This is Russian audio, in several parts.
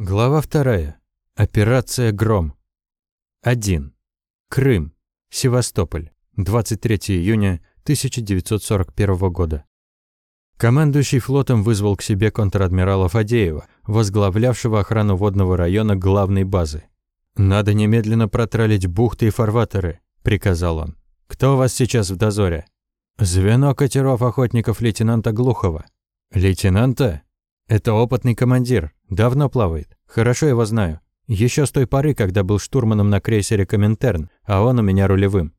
Глава вторая. Операция «Гром». 1. Крым. Севастополь. 23 июня 1941 года. Командующий флотом вызвал к себе контр-адмирала Фадеева, возглавлявшего охрану водного района главной базы. «Надо немедленно протралить бухты и фарватеры», – приказал он. «Кто у вас сейчас в дозоре?» «Звено катеров охотников лейтенанта Глухова». «Лейтенанта?» «Это опытный командир, давно плавает, хорошо его знаю. Еще с той поры, когда был штурманом на крейсере «Коминтерн», а он у меня рулевым.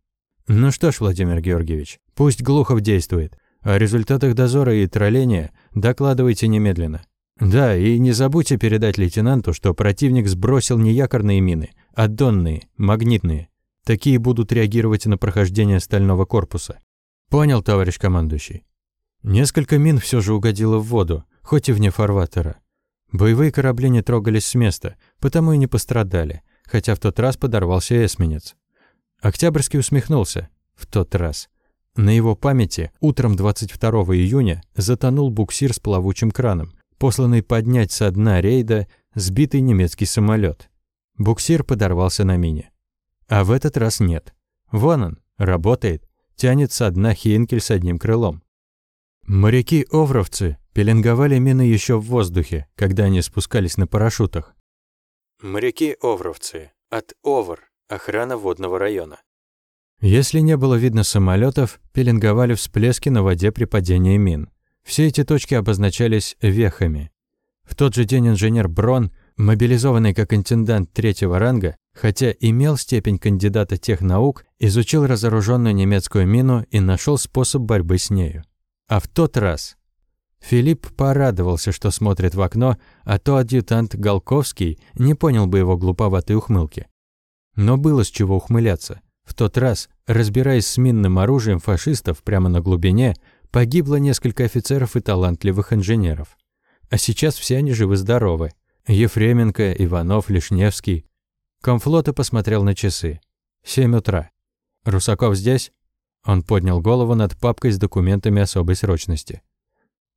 Ну что ж, Владимир Георгиевич, пусть Глухов действует. О результатах дозора и тролления докладывайте немедленно. Да, и не забудьте передать лейтенанту, что противник сбросил не якорные мины, а донные, магнитные. Такие будут реагировать на прохождение стального корпуса. Понял, товарищ командующий. Несколько мин все же угодило в воду, хоть и вне фарватера. Боевые корабли не трогались с места, потому и не пострадали, хотя в тот раз подорвался эсминец. Октябрьский усмехнулся. В тот раз. На его памяти утром 22 июня затонул буксир с плавучим краном, посланный поднять со дна рейда сбитый немецкий самолет. Буксир подорвался на мине. А в этот раз нет. Вон он, работает, тянет со дна Хейнкель с одним крылом. Моряки-овровцы пеленговали мины еще в воздухе, когда они спускались на парашютах. Моряки-овровцы. От Овр. Охрана водного района. Если не было видно самолетов, пеленговали всплески на воде при падении мин. Все эти точки обозначались вехами. В тот же день инженер Брон, мобилизованный как интендант третьего ранга, хотя имел степень кандидата тех наук, изучил разоруженную немецкую мину и нашел способ борьбы с нею. А в тот раз Филипп порадовался, что смотрит в окно, а то адъютант Голковский не понял бы его глуповатой ухмылки. Но было с чего ухмыляться. В тот раз, разбираясь с минным оружием фашистов прямо на глубине, погибло несколько офицеров и талантливых инженеров. А сейчас все они живы-здоровы. Ефременко, Иванов, Лишневский. Комфлота посмотрел на часы. Семь утра. «Русаков здесь?» Он поднял голову над папкой с документами особой срочности.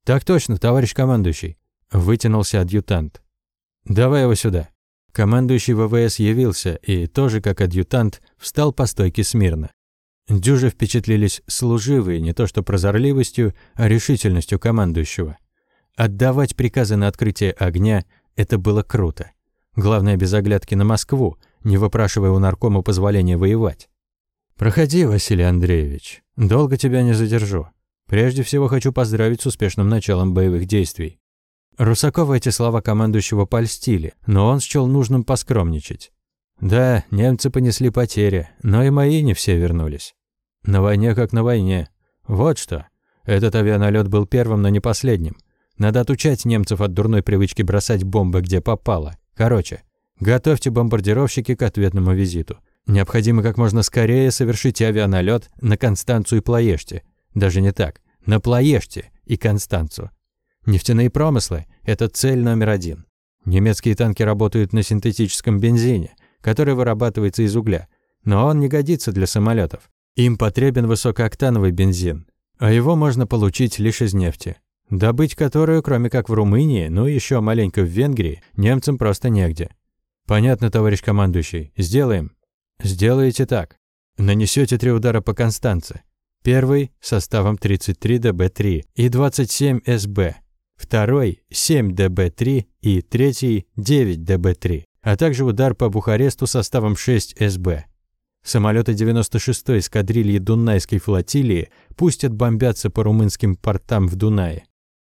«Так точно, товарищ командующий», – вытянулся адъютант. «Давай его сюда». Командующий ВВС явился и, тоже как адъютант, встал по стойке смирно. Дюжи впечатлились служивые не то что прозорливостью, а решительностью командующего. Отдавать приказы на открытие огня – это было круто. Главное, без оглядки на Москву, не выпрашивая у наркома позволения воевать. «Проходи, Василий Андреевич. Долго тебя не задержу. Прежде всего хочу поздравить с успешным началом боевых действий». Русакова эти слова командующего польстили, но он счел нужным поскромничать. Да, немцы понесли потери, но и мои не все вернулись. На войне как на войне. Вот что. Этот авианалет был первым, но не последним. Надо отучать немцев от дурной привычки бросать бомбы, где попало. Короче, готовьте бомбардировщики к ответному визиту. Необходимо как можно скорее совершить авианалет на Констанцию и Плоеште. Даже не так. На Плоеште и Констанцию. Нефтяные промыслы – это цель номер один. Немецкие танки работают на синтетическом бензине, который вырабатывается из угля. Но он не годится для самолетов. Им потребен высокооктановый бензин, а его можно получить лишь из нефти. Добыть которую, кроме как в Румынии, ну и еще маленько в Венгрии, немцам просто негде. Понятно, товарищ командующий. Сделаем. Сделаете так. Нанесете три удара по Констанце. Первый – составом 33 ДБ-3 и 27 СБ. Второй – 7 ДБ-3 и третий – 9 ДБ-3, а также удар по Бухаресту составом 6 СБ. Самолеты 96-й эскадрильи Дунайской флотилии пустят бомбятся по румынским портам в Дунае.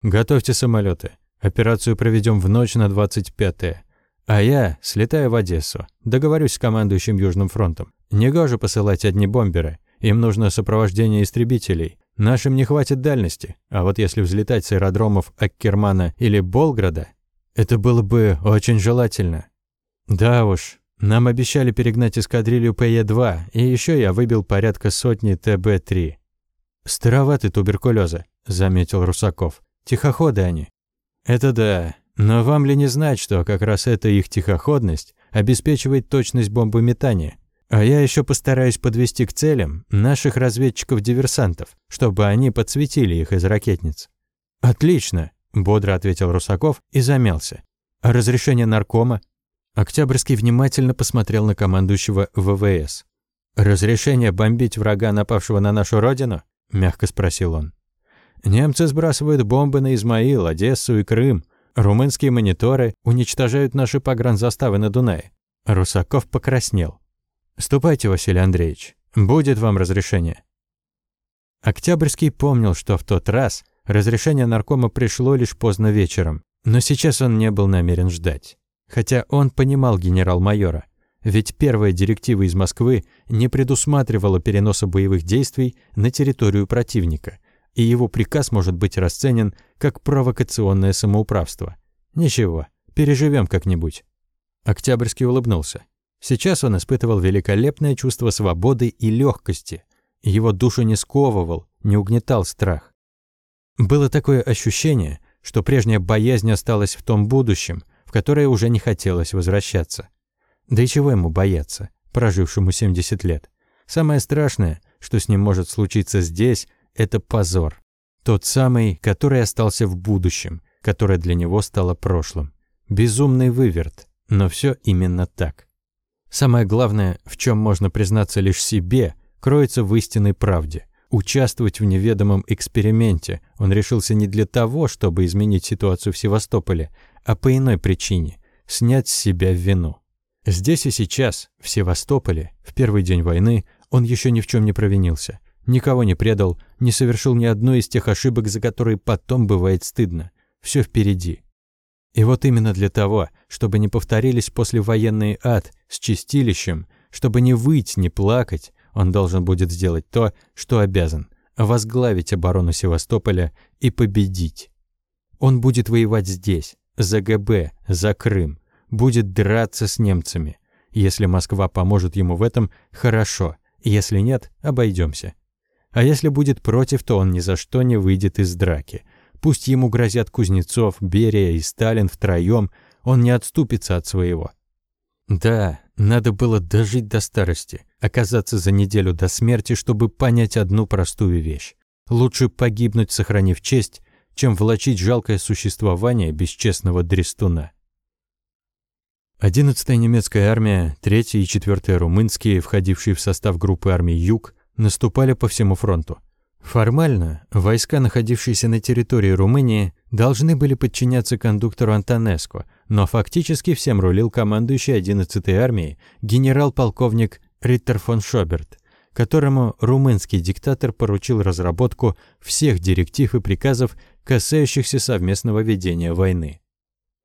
Готовьте самолеты. Операцию проведем в ночь на 25-е. А я слетаю в Одессу. Договорюсь с командующим Южным фронтом. Негоже посылать одни бомберы. Им нужно сопровождение истребителей. Нашим не хватит дальности. А вот если взлетать с аэродромов Аккермана или Болграда, это было бы очень желательно. Да уж, нам обещали перегнать эскадрилью ПЕ-2, и еще я выбил порядка сотни ТБ-3. «Староваты туберкулеза», — заметил Русаков. «Тихоходы они». «Это да. Но вам ли не знать, что как раз эта их тихоходность обеспечивает точность бомбометания? А я еще постараюсь подвести к целям наших разведчиков-диверсантов, чтобы они подсветили их из ракетниц». «Отлично», – бодро ответил Русаков и замялся. А разрешение наркома? Октябрьский внимательно посмотрел на командующего ВВС. «Разрешение бомбить врага, напавшего на нашу родину?» – мягко спросил он. «Немцы сбрасывают бомбы на Измаил, Одессу и Крым. Румынские мониторы уничтожают наши погранзаставы на Дунае». Русаков покраснел. «Ступайте, Василий Андреевич. Будет вам разрешение». Октябрьский помнил, что в тот раз разрешение наркома пришло лишь поздно вечером, но сейчас он не был намерен ждать. Хотя он понимал генерал-майора. Ведь первая директива из Москвы не предусматривала переноса боевых действий на территорию противника, и его приказ может быть расценен как провокационное самоуправство. Ничего, переживем как-нибудь. Октябрьский улыбнулся. Сейчас он испытывал великолепное чувство свободы и легкости. Его душу не сковывал, не угнетал страх. Было такое ощущение, что прежняя боязнь осталась в том будущем, в которое уже не хотелось возвращаться. Да и чего ему бояться, прожившему 70 лет? Самое страшное, что с ним может случиться здесь, это позор. Тот самый, который остался в будущем, которое для него стало прошлым. Безумный выверт, но все именно так. Самое главное, в чем можно признаться лишь себе, кроется в истинной правде. Участвовать в неведомом эксперименте он решился не для того, чтобы изменить ситуацию в Севастополе, а по иной причине – снять с себя вину. Здесь и сейчас, в Севастополе, в первый день войны, он еще ни в чем не провинился. Никого не предал, не совершил ни одной из тех ошибок, за которые потом бывает стыдно. Все впереди. И вот именно для того, чтобы не повторились послевоенный ад с чистилищем, чтобы не выть, не плакать, он должен будет сделать то, что обязан – возглавить оборону Севастополя и победить. Он будет воевать здесь, за ГБ, за Крым, будет драться с немцами. Если Москва поможет ему в этом, хорошо. Если нет, обойдемся. А если будет против, то он ни за что не выйдет из драки. Пусть ему грозят Кузнецов, Берия и Сталин втроем, он не отступится от своего. Да, надо было дожить до старости, оказаться за неделю до смерти, чтобы понять одну простую вещь. Лучше погибнуть, сохранив честь, чем влачить жалкое существование бесчестного дрестуна. 11-я немецкая армия, 3-я и 4-я румынские, входившие в состав группы армий «Юг», наступали по всему фронту. Формально, войска, находившиеся на территории Румынии, должны были подчиняться кондуктору Антонеско, но фактически всем рулил командующий 11-й армией генерал-полковник Риттер фон Шоберт, которому румынский диктатор поручил разработку всех директив и приказов, касающихся совместного ведения войны.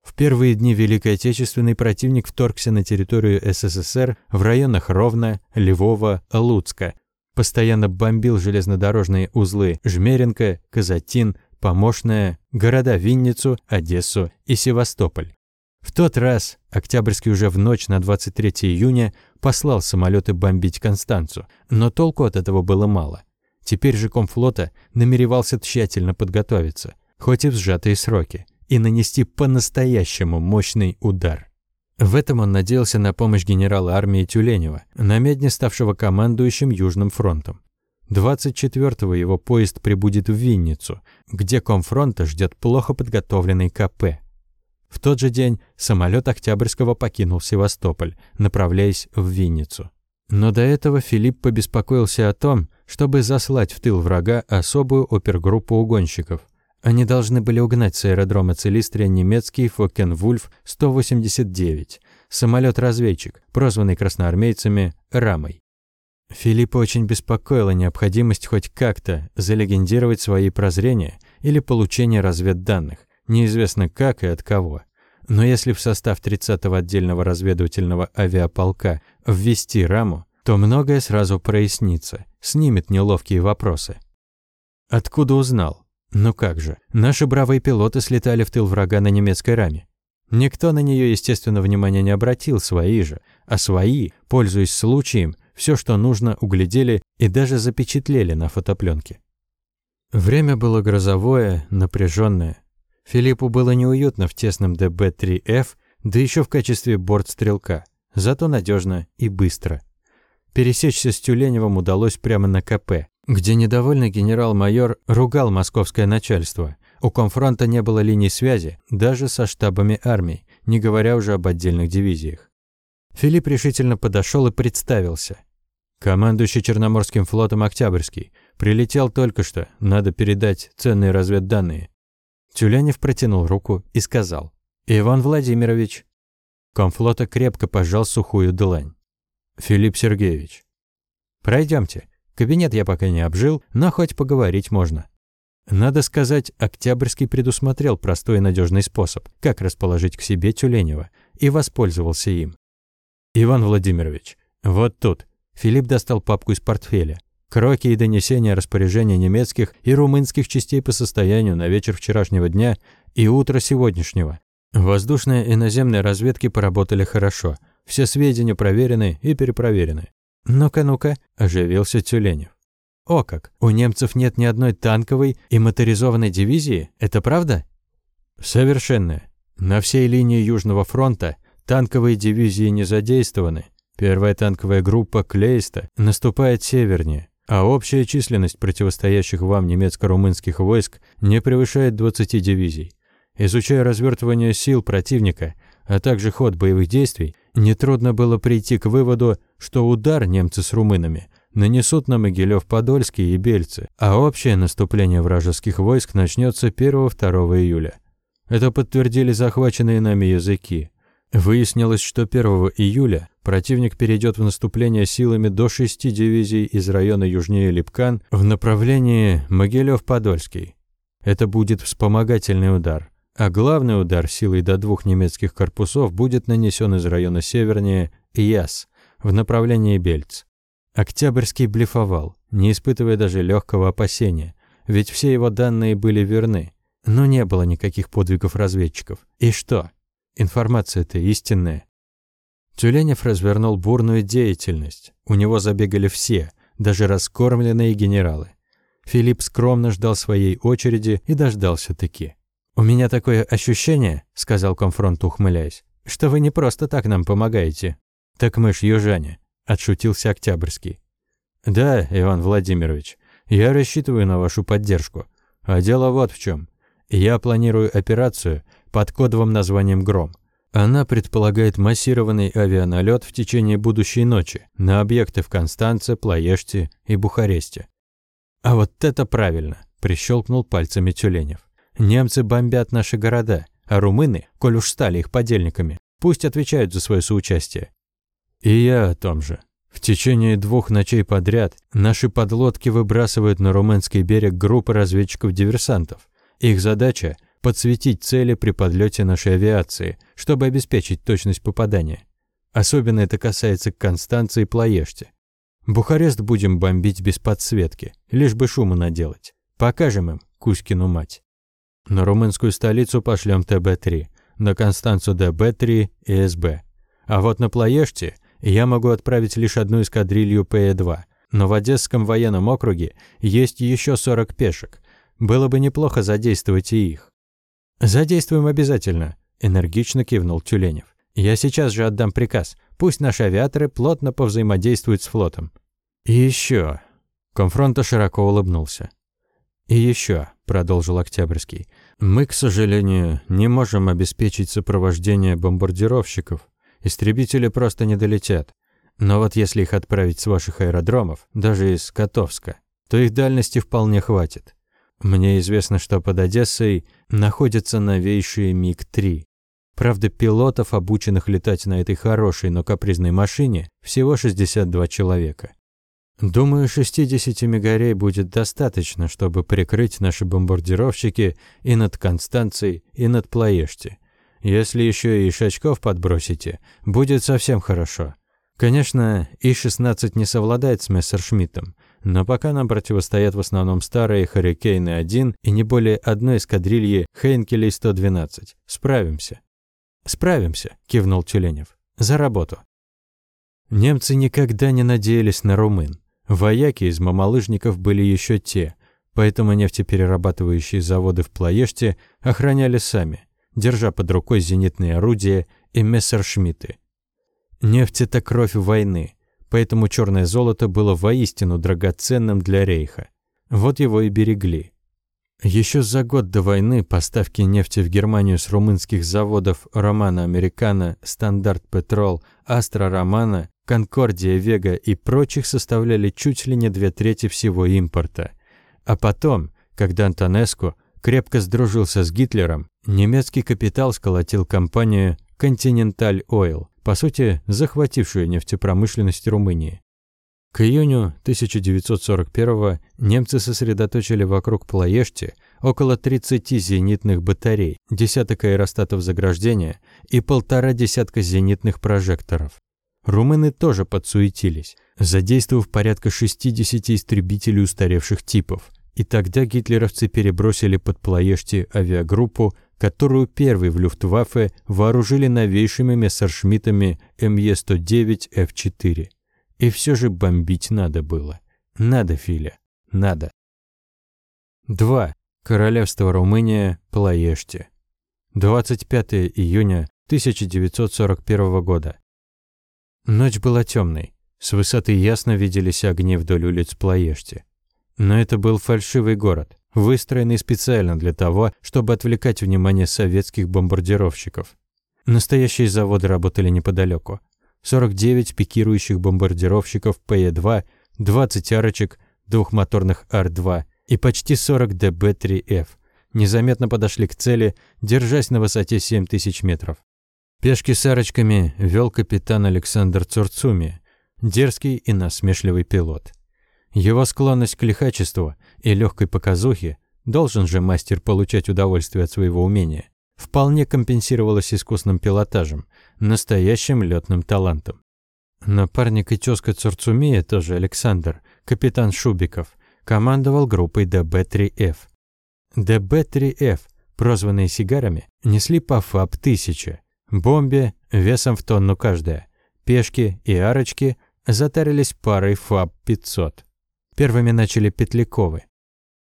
В первые дни Великой Отечественной противник вторгся на территорию СССР в районах Ровно, Львова, Луцка. Постоянно бомбил железнодорожные узлы Жмеренко, Казатин, Помощная, города Винницу, Одессу и Севастополь. В тот раз Октябрьский уже в ночь на 23 июня послал самолеты бомбить Констанцу, но толку от этого было мало. Теперь же комфлота намеревался тщательно подготовиться, хоть и в сжатые сроки и нанести по-настоящему мощный удар. В этом он надеялся на помощь генерала армии Тюленева, намедни ставшего командующим Южным фронтом. 24-го его поезд прибудет в Винницу, где комфронта ждет плохо подготовленный КП. В тот же день самолет Октябрьского покинул Севастополь, направляясь в Винницу. Но до этого Филипп побеспокоился о том, чтобы заслать в тыл врага особую опергруппу угонщиков – они должны были угнать с аэродрома Целистрия немецкий Фоккен-Вульф 189, самолет-разведчик, прозванный красноармейцами «Рамой». Филиппа очень беспокоила необходимость хоть как-то залегендировать свои прозрения или получение разведданных, неизвестно как и от кого. Но если в состав 30-го отдельного разведывательного авиаполка ввести раму, то многое сразу прояснится, снимет неловкие вопросы. Откуда узнал? Ну как же, наши бравые пилоты слетали в тыл врага на немецкой раме. Никто на нее, естественно, внимания не обратил, свои же. А свои, пользуясь случаем, все, что нужно, углядели и даже запечатлели на фотопленке. Время было грозовое, напряженное. Филиппу было неуютно в тесном ДБ-3Ф, да еще в качестве бортстрелка, зато надежно и быстро. Пересечься с Тюленевым удалось прямо на КП, где недовольный генерал-майор ругал московское начальство. У комфронта не было линий связи, даже со штабами армий, не говоря уже об отдельных дивизиях. Филипп решительно подошел и представился. Командующий Черноморским флотом Октябрьский. Прилетел только что, надо передать ценные разведданные. Тюленев протянул руку и сказал. «Иван Владимирович». Комфлота крепко пожал сухую длань. «Филипп Сергеевич». «Пройдемте. Кабинет я пока не обжил, но хоть поговорить можно». Надо сказать, Октябрьский предусмотрел простой и надежный способ, как расположить к себе Тюленева, и воспользовался им. «Иван Владимирович, вот тут». Филипп достал папку из портфеля. Кроки и донесения распоряжения немецких и румынских частей по состоянию на вечер вчерашнего дня и утро сегодняшнего. Воздушная и наземная разведки поработали хорошо. Все сведения проверены и перепроверены. «Ну-ка, ну-ка», – оживился Тюленев. «О как! У немцев нет ни одной танковой и моторизованной дивизии? Это правда?» «Совершенно. На всей линии Южного фронта танковые дивизии не задействованы. Первая танковая группа Клейста наступает севернее, а общая численность противостоящих вам немецко-румынских войск не превышает 20 дивизий. Изучая развертывание сил противника, а также ход боевых действий, нетрудно было прийти к выводу, что удар немцы с румынами нанесут на Могилев-Подольский и Бельцы, а общее наступление вражеских войск начнется 1-2 июля. Это подтвердили захваченные нами языки. Выяснилось, что 1 июля противник перейдет в наступление силами до 6 дивизий из района южнее Липкан в направлении Могилев-Подольский. Это будет вспомогательный удар, а главный удар силой до двух немецких корпусов будет нанесен из района севернее Яс в направлении Бельц. Октябрьский блефовал, не испытывая даже легкого опасения, ведь все его данные были верны. Но не было никаких подвигов разведчиков. И что? Информация-то истинная. Тюленев развернул бурную деятельность. У него забегали все, даже раскормленные генералы. Филипп скромно ждал своей очереди и дождался-таки. «У меня такое ощущение», — сказал конфронт, ухмыляясь, «что вы не просто так нам помогаете». «Так мы ж южане», отшутился Октябрьский. Да, Иван Владимирович, я рассчитываю на вашу поддержку. А дело вот в чем. Я планирую операцию под кодовым названием «Гром». Она предполагает массированный авианалет в течение будущей ночи на объекты в Констанце, Плоеште и Бухаресте. А вот это правильно, прищелкнул пальцами Тюленев. Немцы бомбят наши города, а румыны, коль уж стали их подельниками, пусть отвечают за свое соучастие. И я о том же. В течение двух ночей подряд наши подлодки выбрасывают на румынский берег группы разведчиков-диверсантов. Их задача – подсветить цели при подлете нашей авиации, чтобы обеспечить точность попадания. Особенно это касается Констанции и Плоешти. Бухарест будем бомбить без подсветки, лишь бы шуму наделать. Покажем им Кузькину мать. На румынскую столицу пошлем ТБ-3, на Констанцию ДБ-3 и СБ. А вот на Плоеште – я могу отправить лишь одну эскадрилью ПЭ-2, но в Одесском военном округе есть еще 40 пешек. Было бы неплохо задействовать и их. «Задействуем обязательно», – энергично кивнул Тюленев. «Я сейчас же отдам приказ. Пусть наши авиаторы плотно повзаимодействуют с флотом». «И еще...» Конфронта широко улыбнулся. «И еще», – продолжил Октябрьский, – «мы, к сожалению, не можем обеспечить сопровождение бомбардировщиков. Истребители просто не долетят. Но вот если их отправить с ваших аэродромов, даже из Котовска, то их дальности вполне хватит. Мне известно, что под Одессой находятся новейшие МиГ-3. Правда, пилотов, обученных летать на этой хорошей, но капризной машине, всего 62 человека. Думаю, 60 мегарей будет достаточно, чтобы прикрыть наши бомбардировщики и над Констанцией, и над Плоешти. Если еще и Ишачков подбросите, будет совсем хорошо. Конечно, И-16 не совладает с Мессершмиттом, но пока нам противостоят в основном старые Харрикейны-1 и не более одной эскадрильи Хейнкелей-112. Справимся. «Справимся», – кивнул Тюленев. «За работу». Немцы никогда не надеялись на румын. Вояки из мамалыжников были еще те, поэтому нефтеперерабатывающие заводы в Плоеште охраняли сами держа под рукой зенитные орудия и мессершмитты. Нефть – это кровь войны, поэтому черное золото было воистину драгоценным для рейха. Вот его и берегли. Еще за год до войны поставки нефти в Германию с румынских заводов Романа Американо, Стандарт Петрол, Астра Романа, Конкордия Вега и прочих составляли чуть ли не две трети всего импорта. А потом, когда Антонеску крепко сдружился с Гитлером, немецкий капитал сколотил компанию Continental Oil, по сути, захватившую нефтепромышленность Румынии. К июню 1941 немцы сосредоточили вокруг Плоешти около 30 зенитных батарей, десяток аэростатов заграждения и полтора десятка зенитных прожекторов. Румыны тоже подсуетились, задействовав порядка 60 истребителей устаревших типов. И тогда гитлеровцы перебросили под Плоешти авиагруппу, которую первый в Люфтваффе вооружили новейшими мессершмиттами МЕ-109Ф4. И все же бомбить надо было. Надо, Филя, надо. 2. Королевство Румыния, Плоешти. 25 июня 1941 года. Ночь была темной. С высоты ясно виделись огни вдоль улиц Плоешти. Но это был фальшивый город, выстроенный специально для того, чтобы отвлекать внимание советских бомбардировщиков. Настоящие заводы работали неподалеку. 49 пикирующих бомбардировщиков ПЕ-2, 20 арочек, двухмоторных Ар-2 и почти 40 ДБ-3Ф незаметно подошли к цели, держась на высоте 7000 метров. Пешки с арочками вел капитан Александр Цурцуми, дерзкий и насмешливый пилот. Его склонность к лихачеству и легкой показухе должен же мастер получать удовольствие от своего умения вполне компенсировалась искусным пилотажем, настоящим летным талантом. Напарник и тезка Цурцумея, тоже Александр, капитан Шубиков, командовал группой ДБ-3Ф. ДБ-3Ф, прозванные сигарами, несли по ФАБ-1000, бомбе весом в тонну каждая, пешки и арочки затарились парой ФАБ-500. Первыми начали Петляковы.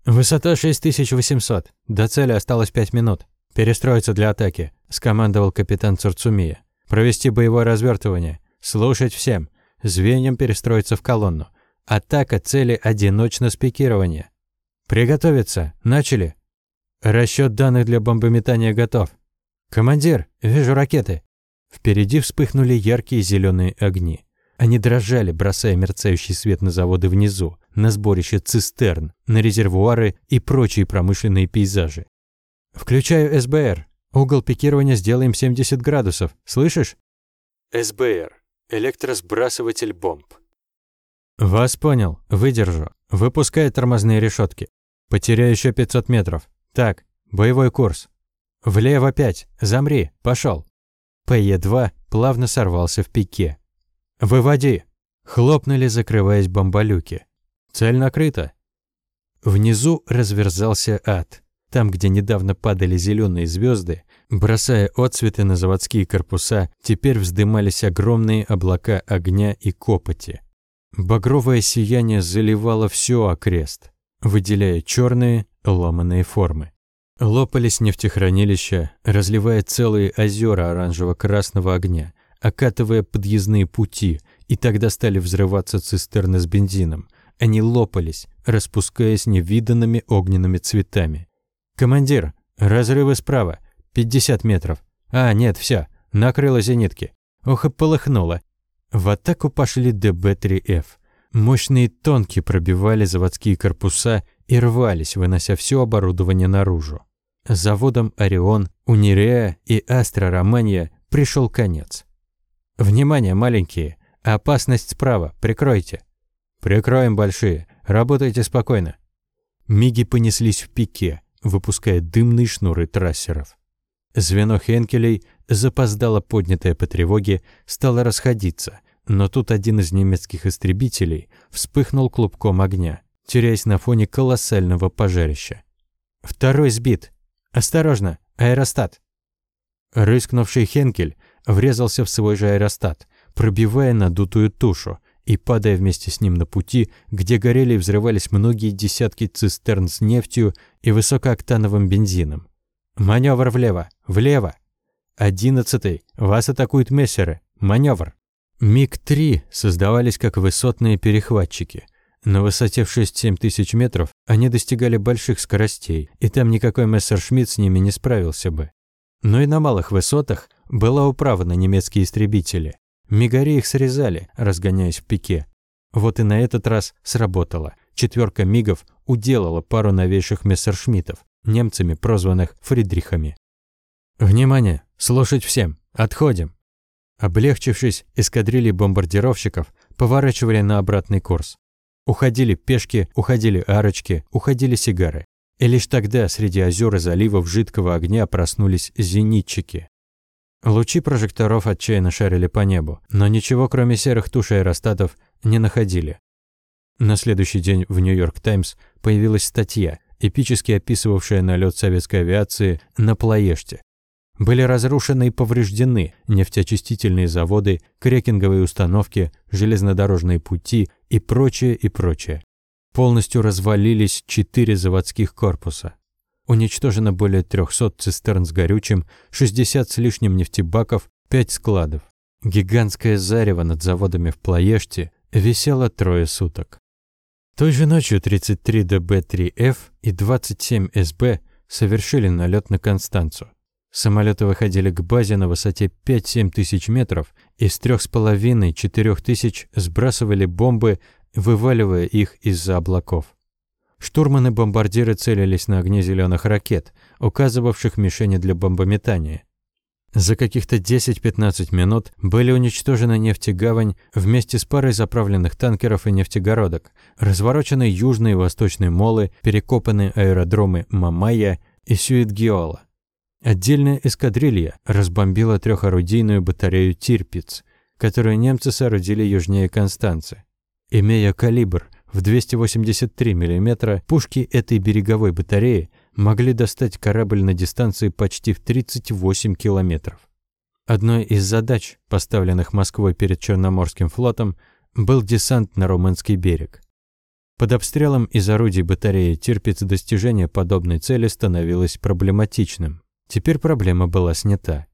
«Высота 6800, до цели осталось 5 минут», «Перестроиться для атаки», – скомандовал капитан Цурцумия. «Провести боевое развертывание. Слушать всем. Звеньям перестроиться в колонну. Атака цели одиночно спикирование. Приготовиться. Начали. Расчет данных для бомбометания готов. Командир, вижу ракеты. Впереди вспыхнули яркие зеленые огни. Они дрожали, бросая мерцающий свет на заводы внизу, на сборище цистерн, на резервуары и прочие промышленные пейзажи. «Включаю СБР. Угол пикирования сделаем 70 градусов. Слышишь?» СБР. Электросбрасыватель бомб. «Вас понял. Выдержу. Выпускай тормозные решетки. Потеряю еще 500 метров. Так, боевой курс. Влево 5. Замри. Пошел. ПЕ-2 плавно сорвался в пике. «Выводи!» Хлопнули, закрываясь бомболюки. Цель накрыта. Внизу разверзался ад. Там, где недавно падали зеленые звезды, бросая отцветы на заводские корпуса, теперь вздымались огромные облака огня и копоти. Багровое сияние заливало все окрест, выделяя черные ломаные формы. Лопались нефтехранилища, разливая целые озера оранжево-красного огня, окатывая подъездные пути, и тогда стали взрываться цистерны с бензином. Они лопались, распускаясь невиданными огненными цветами. «Командир, разрывы справа. 50 метров. А, нет, все. Накрыло зенитки. Ох и полыхнуло. В атаку пошли ДБ-3Ф. Мощные тонки пробивали заводские корпуса и рвались, вынося все оборудование наружу. Заводам «Орион», «Унирея» и «Астра Романья» пришел конец. «Внимание, маленькие! Опасность справа! Прикройте!» «Прикроем, большие! Работайте спокойно!» Миги понеслись в пике выпуская дымные шнуры трассеров. Звено Хенкелей, запоздало поднятое по тревоге, стало расходиться, но тут один из немецких истребителей вспыхнул клубком огня, теряясь на фоне колоссального пожарища. «Второй сбит! Осторожно! Аэростат!» Рыскнувший Хенкель врезался в свой же аэростат, пробивая надутую тушу, и падая вместе с ним на пути, где горели и взрывались многие десятки цистерн с нефтью и высокооктановым бензином. Маневр влево! Влево! Одиннадцатый! Вас атакуют мессеры! Маневр! МиГ-3 создавались как высотные перехватчики. На высоте в 6-7 тысяч метров они достигали больших скоростей, и там никакой мессершмитт с ними не справился бы. Но и на малых высотах была управа на немецкие истребители. Мигари их срезали, разгоняясь в пике. Вот и на этот раз сработало. Четверка мигов уделала пару новейших мессершмиттов, немцами прозванных Фридрихами. «Внимание! Слушать всем! Отходим!» Облегчившись, эскадрильи бомбардировщиков поворачивали на обратный курс. Уходили пешки, уходили арочки, уходили сигары. И лишь тогда среди озер и заливов жидкого огня проснулись зенитчики. Лучи прожекторов отчаянно шарили по небу, но ничего, кроме серых туш аэростатов, не находили. На следующий день в «Нью-Йорк Таймс» появилась статья, эпически описывавшая налет советской авиации на Плоеште, были разрушены и повреждены нефтеочистительные заводы, крекинговые установки, железнодорожные пути и прочее, и прочее. Полностью развалились четыре заводских корпуса. Уничтожено более 300 цистерн с горючим, 60 с лишним нефтебаков, 5 складов. Гигантское зарево над заводами в Плоеште висело трое суток. Той же ночью 33 ДБ-3Ф и 27 СБ совершили налет на Констанцу. Самолеты выходили к базе на высоте 5-7 тысяч метров и с 3,5-4 тысяч сбрасывали бомбы, вываливая их из-за облаков. Штурманы-бомбардиры целились на огне зеленых ракет, указывавших мишени для бомбометания. За каких-то 10-15 минут были уничтожены нефтегавань вместе с парой заправленных танкеров и нефтегородок, разворочены южные и восточные молы, перекопаны аэродромы Мамая и Сюитгиола. Отдельная эскадрилья разбомбила трехорудийную батарею «Тирпиц», которую немцы соорудили южнее Констанцы. Имея калибр в 283 мм, пушки этой береговой батареи могли достать корабль на дистанции почти в 38 километров. Одной из задач, поставленных Москвой перед Черноморским флотом, был десант на Румынский берег. Под обстрелом из орудий батареи Тирпиц достижение подобной цели становилось проблематичным. Теперь проблема была снята.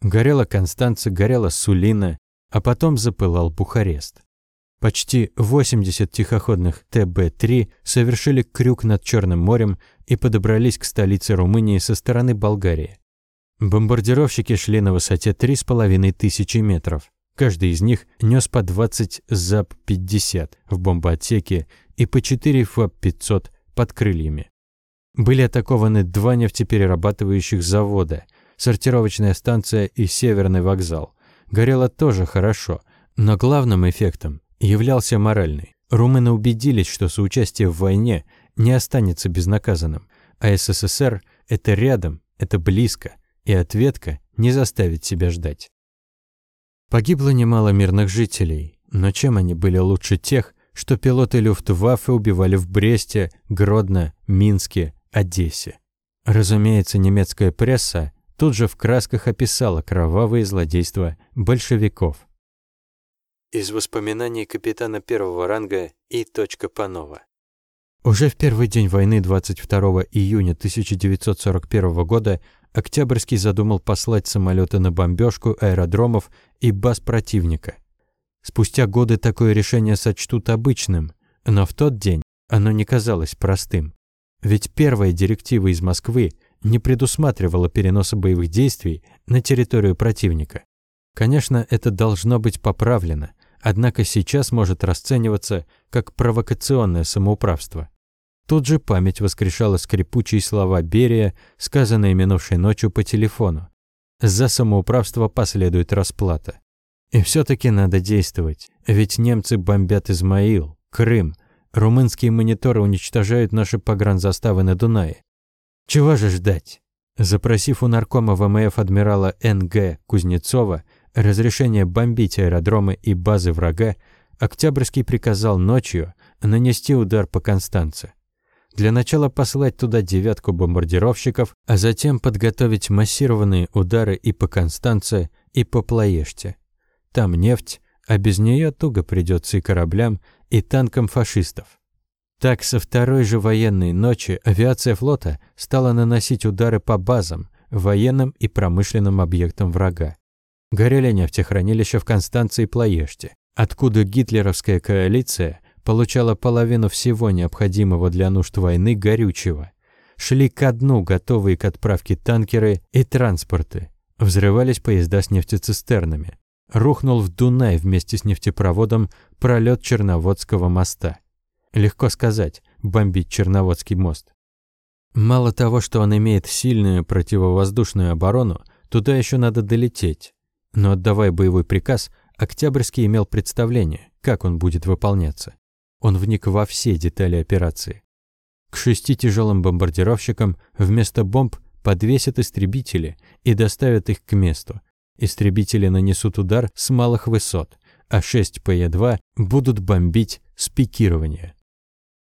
Горела Констанца, горела Сулина, а потом запылал Бухарест. Почти 80 тихоходных ТБ-3 совершили крюк над Черным морем и подобрались к столице Румынии со стороны Болгарии. Бомбардировщики шли на высоте 3,5 тысячи метров. Каждый из них нес по 20 ЗАП-50 в бомбоотсеке и по 4 ФАП-500 под крыльями. Были атакованы два нефтеперерабатывающих завода, сортировочная станция и северный вокзал. Горело тоже хорошо, но главным эффектом являлся моральный. Румыны убедились, что соучастие в войне не останется безнаказанным, а СССР – это рядом, это близко, и ответка не заставит себя ждать. Погибло немало мирных жителей, но чем они были лучше тех, что пилоты Люфтваффе убивали в Бресте, Гродно, Минске, Одессе. Разумеется, немецкая пресса тут же в красках описала кровавые злодейства большевиков. Из воспоминаний капитана первого ранга И. Панова. Уже в первый день войны 22 июня 1941 года Октябрьский задумал послать самолеты на бомбежку аэродромов и баз противника. Спустя годы такое решение сочтут обычным, но в тот день оно не казалось простым. Ведь первая директива из Москвы не предусматривала переноса боевых действий на территорию противника. Конечно, это должно быть поправлено, однако сейчас может расцениваться как провокационное самоуправство. Тут же память воскрешала скрипучие слова Берия, сказанные минувшей ночью по телефону. За самоуправство последует расплата. И все таки надо действовать, ведь немцы бомбят Измаил, Крым, Румынские мониторы уничтожают наши погранзаставы на Дунае. Чего же ждать? Запросив у наркома ВМФ адмирала Н.Г. Кузнецова разрешение бомбить аэродромы и базы врага, Октябрьский приказал ночью нанести удар по Констанце. Для начала послать туда девятку бомбардировщиков, а затем подготовить массированные удары и по Констанце, и по Плоеште. Там нефть, а без нее туго придется и кораблям, и танкам фашистов. Так, со второй же военной ночи авиация флота стала наносить удары по базам, военным и промышленным объектам врага. Горели нефтехранилища в Констанции и Плоеште, откуда гитлеровская коалиция получала половину всего необходимого для нужд войны горючего. Шли ко дну готовые к отправке танкеры и транспорты. Взрывались поезда с нефтецистернами. Рухнул в Дунай вместе с нефтепроводом пролет Черноводского моста. Легко сказать, бомбить Черноводский мост. Мало того, что он имеет сильную противовоздушную оборону, туда еще надо долететь. Но отдавая боевой приказ, Октябрьский имел представление, как он будет выполняться. Он вник во все детали операции. К шести тяжелым бомбардировщикам вместо бомб подвесят истребители и доставят их к месту. Истребители нанесут удар с малых высот, а 6 ПЕ-2 будут бомбить с пикирования.